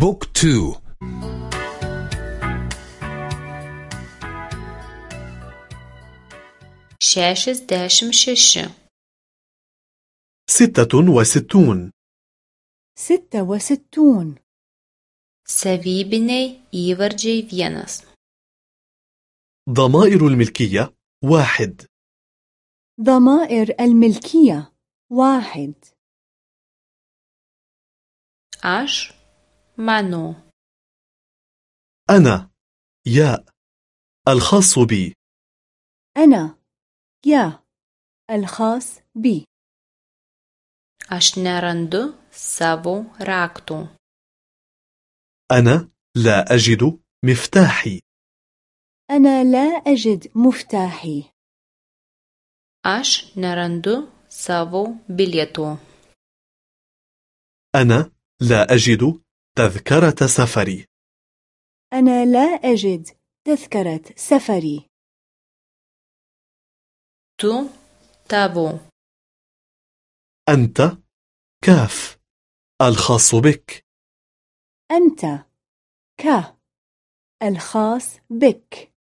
بوك تو. شاشز داشم شش ستة وستون. ستة وستون. savybiniai įvardžiai vienas ضمائر الملكية واحد. ضمائر الملكية واحد. aš mano أنا يا الخاص بي. أنا يا الخاص بي. aš nerandu savo raktų أنا لا أجد مفتاحي. أنا لا أجد مفتاحي. aš nerandu savo bilietų أنا لا أجد تذكرة سفري. أنا لا أجد تذكرة سفري. Tu tavo أنت كاف. ألخاص بك. أنت ك ألخاص بك.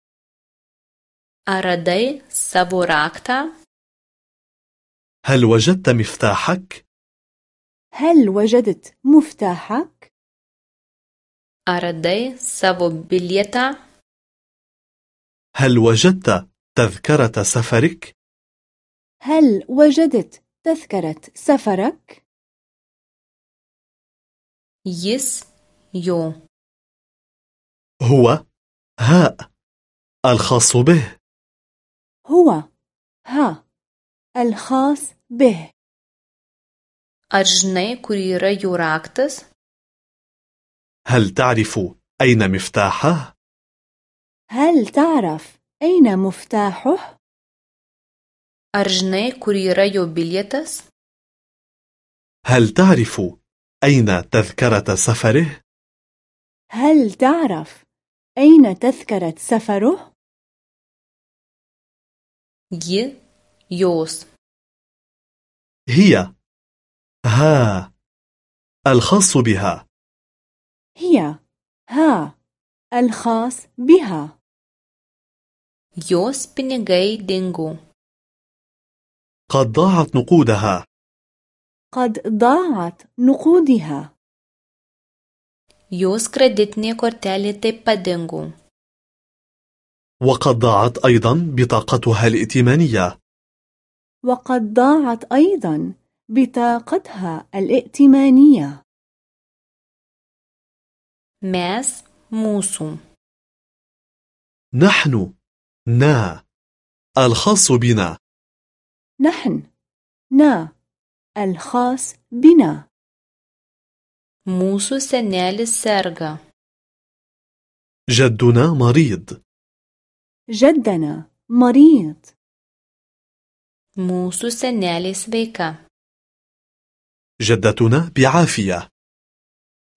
savo raktą هل وجدت مفتاحك؟ هل وجدت مفتاحك؟ Ar radai savo bilietą هل وجدت تذكرة سفرك؟ هل وجدت تذكرة سفرك؟ jis jo هو هاء الخاص به. هو ها الخاص به. yra jų raktas هل تعرف أين مفتاحه؟ هل تعرف أين مفتاحه؟ ar žinai kur yra jo bilietas هل تعرف أين تذكرة سفره؟ هل تعرف أين تذكرة سفره؟ ji jos هي ها الخاص بها هي ها الخاص بها. Jos pinigai dingo قد ضاعت نقودها. قد ضاعت نقودها. Jos kreditinė kortelė taip pat dingo وقد ضاعت أيضا بطاقتها الائتمانية. وقد ضاعت أيضا بطاقتها الائتمانية. Mes mūsų نحن نا الخاص بنا. نحن نا الخاص بنا. mūsų senelis serga جدنا مريض. جدنا مريض. mūsų senelė sveika جدتنا بعافية.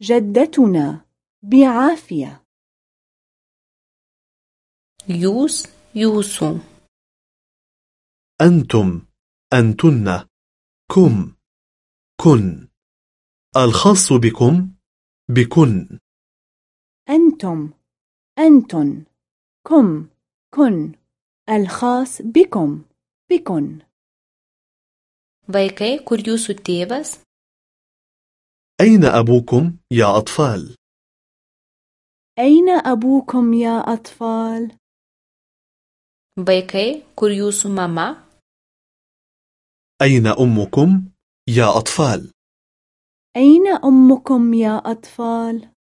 جدتنا بعافية. jūs jūsų أنتم أنتن. كم كن. الخاص بكم بكن. أنتم أنتن. كم كن. الخاص بكم بكن. Vaikai kur jūsų tėvas? أين أبوكم يا أطفال؟ أين أبوكم يا أطفال؟ kur jūsų mama أين أمكم يا أطفال؟ أين أمكم يا أطفال؟